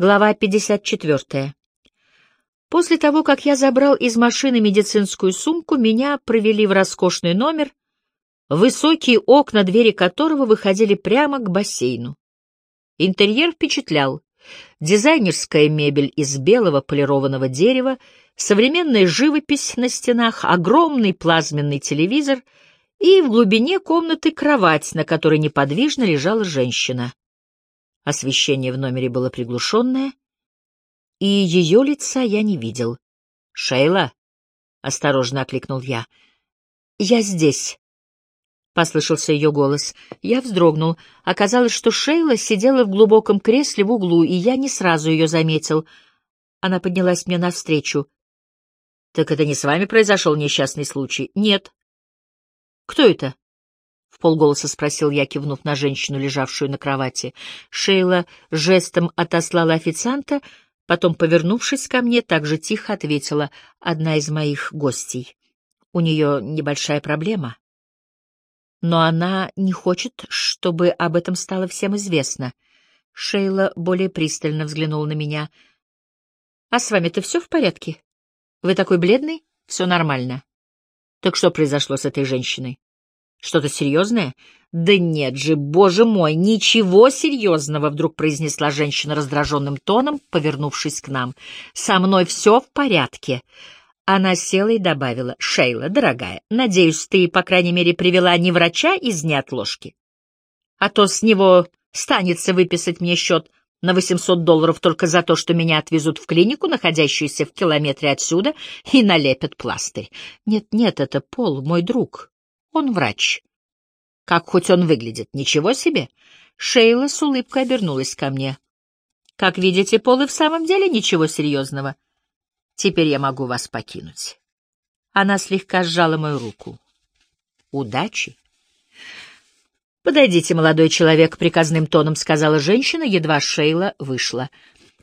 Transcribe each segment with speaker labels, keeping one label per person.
Speaker 1: Глава 54. После того, как я забрал из машины медицинскую сумку, меня провели в роскошный номер, высокие окна, двери которого выходили прямо к бассейну. Интерьер впечатлял. Дизайнерская мебель из белого полированного дерева, современная живопись на стенах, огромный плазменный телевизор и в глубине комнаты кровать, на которой неподвижно лежала женщина. Освещение в номере было приглушенное, и ее лица я не видел. «Шейла?» — осторожно окликнул я. «Я здесь», — послышался ее голос. Я вздрогнул. Оказалось, что Шейла сидела в глубоком кресле в углу, и я не сразу ее заметил. Она поднялась мне навстречу. «Так это не с вами произошел несчастный случай?» «Нет». «Кто это?» — полголоса спросил я, кивнув на женщину, лежавшую на кровати. Шейла жестом отослала официанта, потом, повернувшись ко мне, так же тихо ответила «одна из моих гостей». У нее небольшая проблема. Но она не хочет, чтобы об этом стало всем известно. Шейла более пристально взглянула на меня. «А с вами-то все в порядке? Вы такой бледный? Все нормально. Так что произошло с этой женщиной?» Что-то серьезное? Да нет же, боже мой, ничего серьезного, вдруг произнесла женщина раздраженным тоном, повернувшись к нам. Со мной все в порядке. Она села и добавила, «Шейла, дорогая, надеюсь, ты, по крайней мере, привела не врача из неотложки, а то с него станется выписать мне счет на 800 долларов только за то, что меня отвезут в клинику, находящуюся в километре отсюда, и налепят пластырь. Нет-нет, это Пол, мой друг. Он врач. Как хоть он выглядит, ничего себе. Шейла с улыбкой обернулась ко мне. Как видите, Пол и в самом деле ничего серьезного. Теперь я могу вас покинуть. Она слегка сжала мою руку. Удачи. «Подойдите, молодой человек», — приказным тоном сказала женщина, едва Шейла вышла.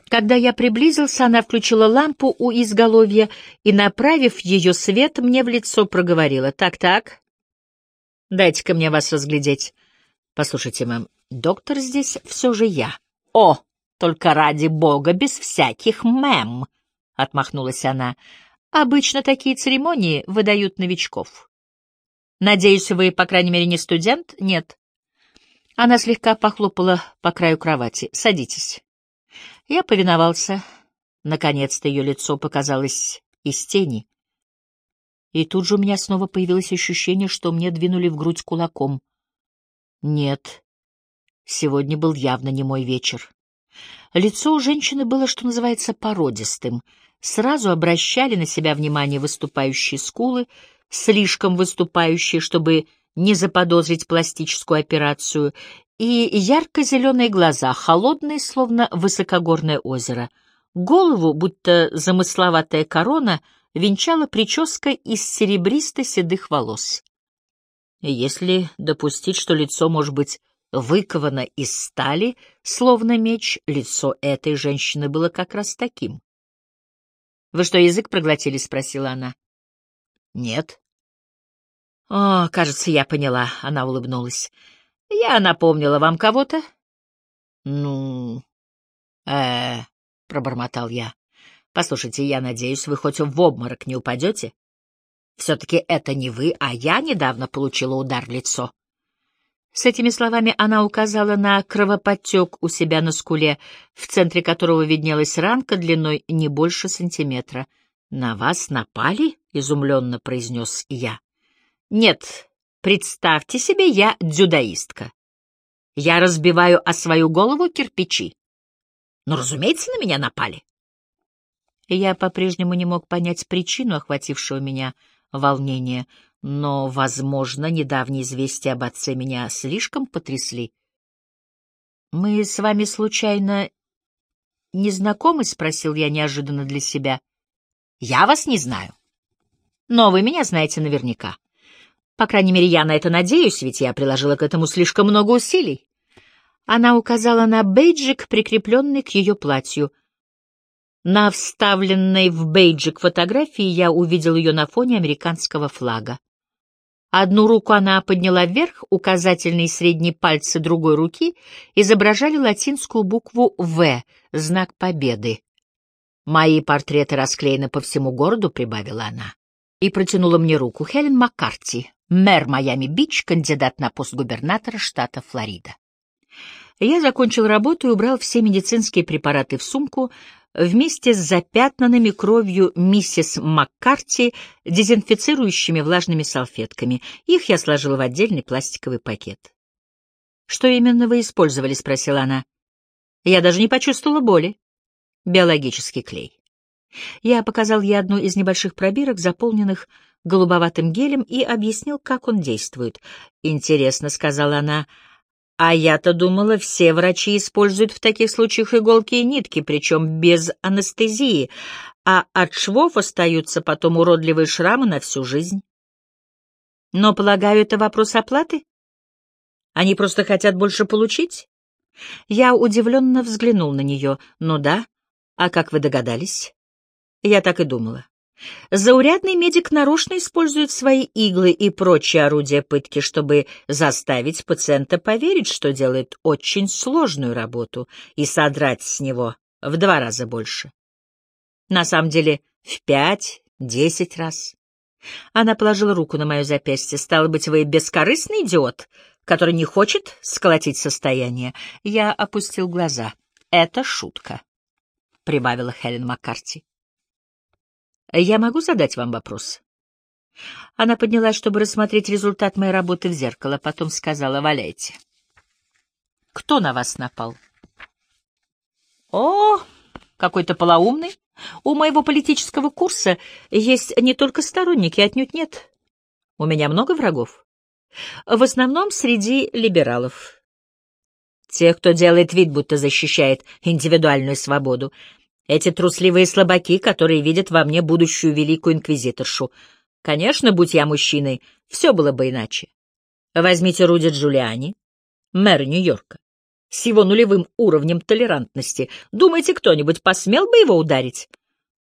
Speaker 1: Когда я приблизился, она включила лампу у изголовья и, направив ее свет, мне в лицо проговорила. «Так-так, Дайте-ка мне вас разглядеть. Послушайте, мэм, доктор здесь все же я. О, только ради бога, без всяких мэм, — отмахнулась она. Обычно такие церемонии выдают новичков. Надеюсь, вы, по крайней мере, не студент? Нет. Она слегка похлопала по краю кровати. Садитесь. Я повиновался. Наконец-то ее лицо показалось из тени. И тут же у меня снова появилось ощущение, что мне двинули в грудь кулаком. Нет, сегодня был явно не мой вечер. Лицо у женщины было, что называется, породистым. Сразу обращали на себя внимание выступающие скулы, слишком выступающие, чтобы не заподозрить пластическую операцию, и ярко-зеленые глаза, холодные, словно высокогорное озеро. Голову, будто замысловатая корона — венчала прическа из серебристо-седых волос. Если допустить, что лицо может быть выковано из стали, словно меч, лицо этой женщины было как раз таким. «Вы что, язык проглотили?» — спросила она. «Нет». «О, кажется, я поняла», — она улыбнулась. «Я напомнила вам кого-то?» «Ну...» «Э-э...» пробормотал я. Послушайте, я надеюсь, вы хоть в обморок не упадете? Все-таки это не вы, а я недавно получила удар в лицо. С этими словами она указала на кровоподтек у себя на скуле, в центре которого виднелась ранка длиной не больше сантиметра. «На вас напали?» — изумленно произнес я. «Нет, представьте себе, я дзюдоистка. Я разбиваю о свою голову кирпичи. Но, разумеется, на меня напали я по-прежнему не мог понять причину охватившего меня волнения, но, возможно, недавние известия об отце меня слишком потрясли. «Мы с вами, случайно, не знакомы?» — спросил я неожиданно для себя. «Я вас не знаю. Но вы меня знаете наверняка. По крайней мере, я на это надеюсь, ведь я приложила к этому слишком много усилий». Она указала на бейджик, прикрепленный к ее платью — на вставленной в бейджик фотографии я увидел ее на фоне американского флага. Одну руку она подняла вверх, указательные и средние пальцы другой руки изображали латинскую букву «В», знак победы. «Мои портреты расклеены по всему городу», — прибавила она. И протянула мне руку. Хелен Маккарти, мэр Майами-Бич, кандидат на пост губернатора штата Флорида. Я закончил работу и убрал все медицинские препараты в сумку, вместе с запятнанными кровью миссис Маккарти дезинфицирующими влажными салфетками. Их я сложила в отдельный пластиковый пакет. «Что именно вы использовали?» — спросила она. «Я даже не почувствовала боли. Биологический клей». Я показал ей одну из небольших пробирок, заполненных голубоватым гелем, и объяснил, как он действует. «Интересно», — сказала она, — а я-то думала, все врачи используют в таких случаях иголки и нитки, причем без анестезии, а от швов остаются потом уродливые шрамы на всю жизнь. Но, полагаю, это вопрос оплаты? Они просто хотят больше получить? Я удивленно взглянул на нее. Ну да. А как вы догадались? Я так и думала. Заурядный медик нарочно использует свои иглы и прочие орудия пытки, чтобы заставить пациента поверить, что делает очень сложную работу, и содрать с него в два раза больше. На самом деле в пять-десять раз. Она положила руку на мое запястье. «Стало быть, вы бескорыстный идиот, который не хочет сколотить состояние?» Я опустил глаза. «Это шутка», — прибавила Хелен Маккарти. Я могу задать вам вопрос? Она поднялась, чтобы рассмотреть результат моей работы в зеркало, потом сказала «Валяйте». Кто на вас напал? О, какой-то полоумный. У моего политического курса есть не только сторонники, отнюдь нет. У меня много врагов. В основном среди либералов. Тех, кто делает вид, будто защищает индивидуальную свободу. Эти трусливые слабаки, которые видят во мне будущую великую инквизиторшу. Конечно, будь я мужчиной, все было бы иначе. Возьмите Руди Джулиани, мэра Нью-Йорка, с его нулевым уровнем толерантности. Думаете, кто-нибудь посмел бы его ударить?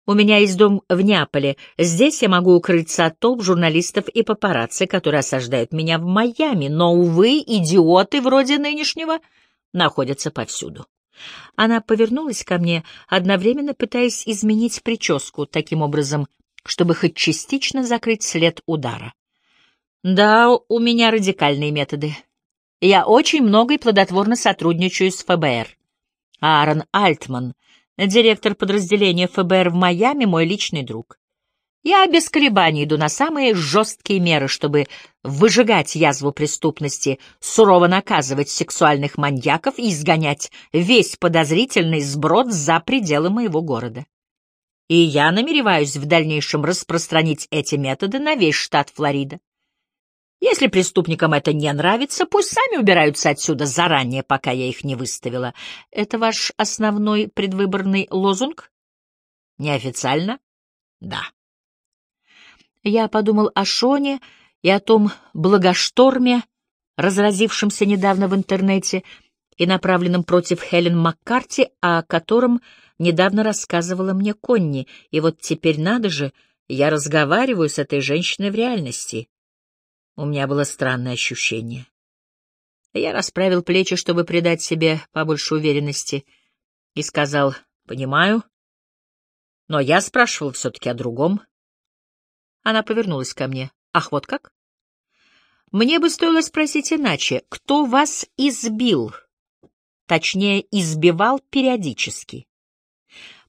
Speaker 1: У меня есть дом в Неаполе. Здесь я могу укрыться от толп журналистов и папарацци, которые осаждают меня в Майами. Но, увы, идиоты вроде нынешнего находятся повсюду. Она повернулась ко мне, одновременно пытаясь изменить прическу таким образом, чтобы хоть частично закрыть след удара. «Да, у меня радикальные методы. Я очень много и плодотворно сотрудничаю с ФБР. Аарон Альтман, директор подразделения ФБР в Майами, мой личный друг. Я без колебаний иду на самые жесткие меры, чтобы выжигать язву преступности, сурово наказывать сексуальных маньяков и изгонять весь подозрительный сброд за пределы моего города. И я намереваюсь в дальнейшем распространить эти методы на весь штат Флорида. Если преступникам это не нравится, пусть сами убираются отсюда заранее, пока я их не выставила. Это ваш основной предвыборный лозунг? Неофициально? Да. Я подумал о Шоне и о том благошторме, разразившемся недавно в интернете и направленном против Хелен Маккарти, о котором недавно рассказывала мне Конни, и вот теперь надо же, я разговариваю с этой женщиной в реальности. У меня было странное ощущение. Я расправил плечи, чтобы придать себе побольше уверенности, и сказал, «Понимаю, но я спрашивал все-таки о другом». Она повернулась ко мне. Ах, вот как? Мне бы стоило спросить иначе. Кто вас избил? Точнее, избивал периодически.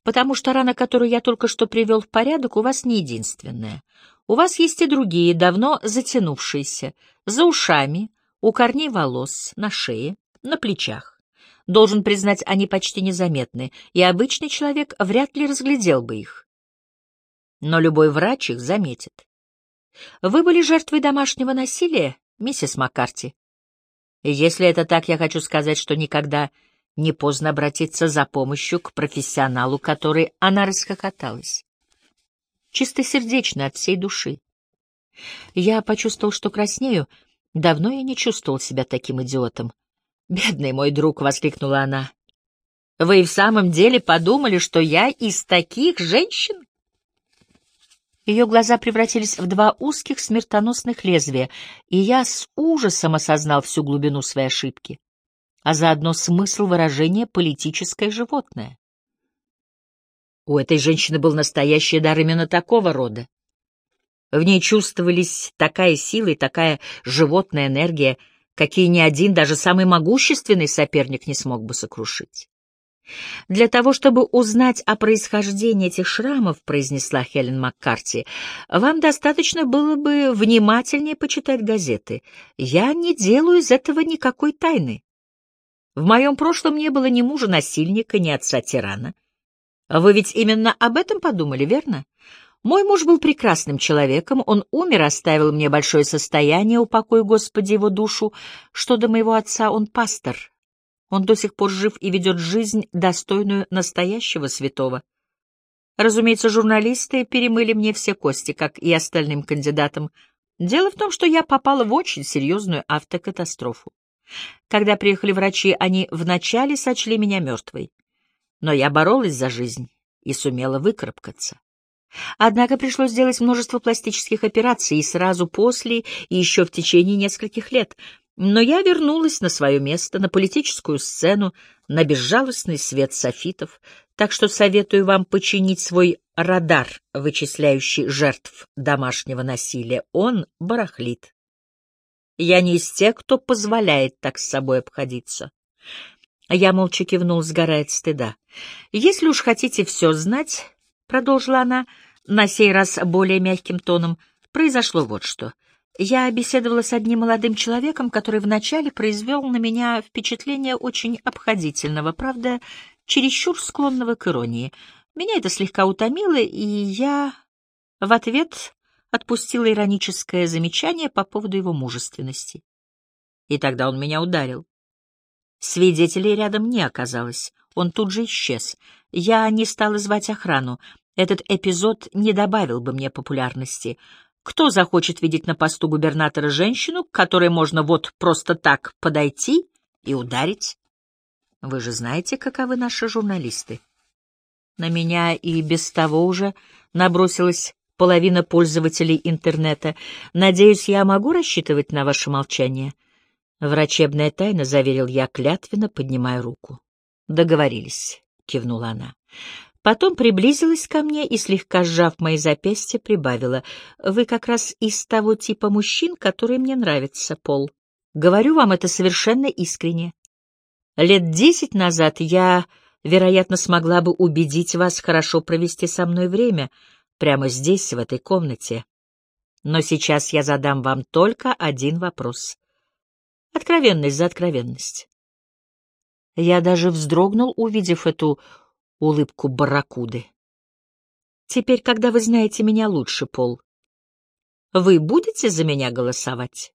Speaker 1: Потому что рана, которую я только что привел в порядок, у вас не единственная. У вас есть и другие, давно затянувшиеся, за ушами, у корней волос, на шее, на плечах. Должен признать, они почти незаметны, и обычный человек вряд ли разглядел бы их но любой врач их заметит. Вы были жертвой домашнего насилия, миссис Маккарти? Если это так, я хочу сказать, что никогда не поздно обратиться за помощью к профессионалу, который она расхохоталась. Чистосердечно, от всей души. Я почувствовал, что краснею. Давно я не чувствовал себя таким идиотом. «Бедный мой друг!» — воскликнула она. «Вы и в самом деле подумали, что я из таких женщин?» Ее глаза превратились в два узких смертоносных лезвия, и я с ужасом осознал всю глубину своей ошибки, а заодно смысл выражения «политическое животное». У этой женщины был настоящий дар именно такого рода. В ней чувствовались такая сила и такая животная энергия, какие ни один, даже самый могущественный соперник не смог бы сокрушить. «Для того, чтобы узнать о происхождении этих шрамов, — произнесла Хелен Маккарти, — вам достаточно было бы внимательнее почитать газеты. Я не делаю из этого никакой тайны. В моем прошлом не было ни мужа-насильника, ни отца-тирана. Вы ведь именно об этом подумали, верно? Мой муж был прекрасным человеком, он умер, оставил мне большое состояние, упокой Господи его душу. Что до моего отца, он пастор. Он до сих пор жив и ведет жизнь, достойную настоящего святого. Разумеется, журналисты перемыли мне все кости, как и остальным кандидатам. Дело в том, что я попала в очень серьезную автокатастрофу. Когда приехали врачи, они вначале сочли меня мертвой. Но я боролась за жизнь и сумела выкарабкаться. Однако пришлось сделать множество пластических операций и сразу после, и еще в течение нескольких лет. Но я вернулась на свое место, на политическую сцену, на безжалостный свет софитов, так что советую вам починить свой радар, вычисляющий жертв домашнего насилия. Он барахлит. Я не из тех, кто позволяет так с собой обходиться. Я молча кивнул, сгорая от стыда. «Если уж хотите все знать, — продолжила она, на сей раз более мягким тоном, — произошло вот что. Я беседовала с одним молодым человеком, который вначале произвел на меня впечатление очень обходительного, правда, чересчур склонного к иронии. Меня это слегка утомило, и я в ответ отпустила ироническое замечание по поводу его мужественности. И тогда он меня ударил. Свидетелей рядом не оказалось. Он тут же исчез. Я не стала звать охрану. Этот эпизод не добавил бы мне популярности. Кто захочет видеть на посту губернатора женщину, к которой можно вот просто так подойти и ударить? Вы же знаете, каковы наши журналисты. На меня и без того уже набросилась половина пользователей интернета. Надеюсь, я могу рассчитывать на ваше молчание? Врачебная тайна, заверил я клятвенно, поднимая руку. Договорились, кивнула она. Потом приблизилась ко мне и, слегка сжав мои запястья, прибавила. «Вы как раз из того типа мужчин, которые мне нравятся, Пол. Говорю вам это совершенно искренне. Лет десять назад я, вероятно, смогла бы убедить вас хорошо провести со мной время, прямо здесь, в этой комнате. Но сейчас я задам вам только один вопрос. Откровенность за откровенность. Я даже вздрогнул, увидев эту улыбку барракуды. Теперь, когда вы знаете меня лучше, Пол, вы будете за меня голосовать?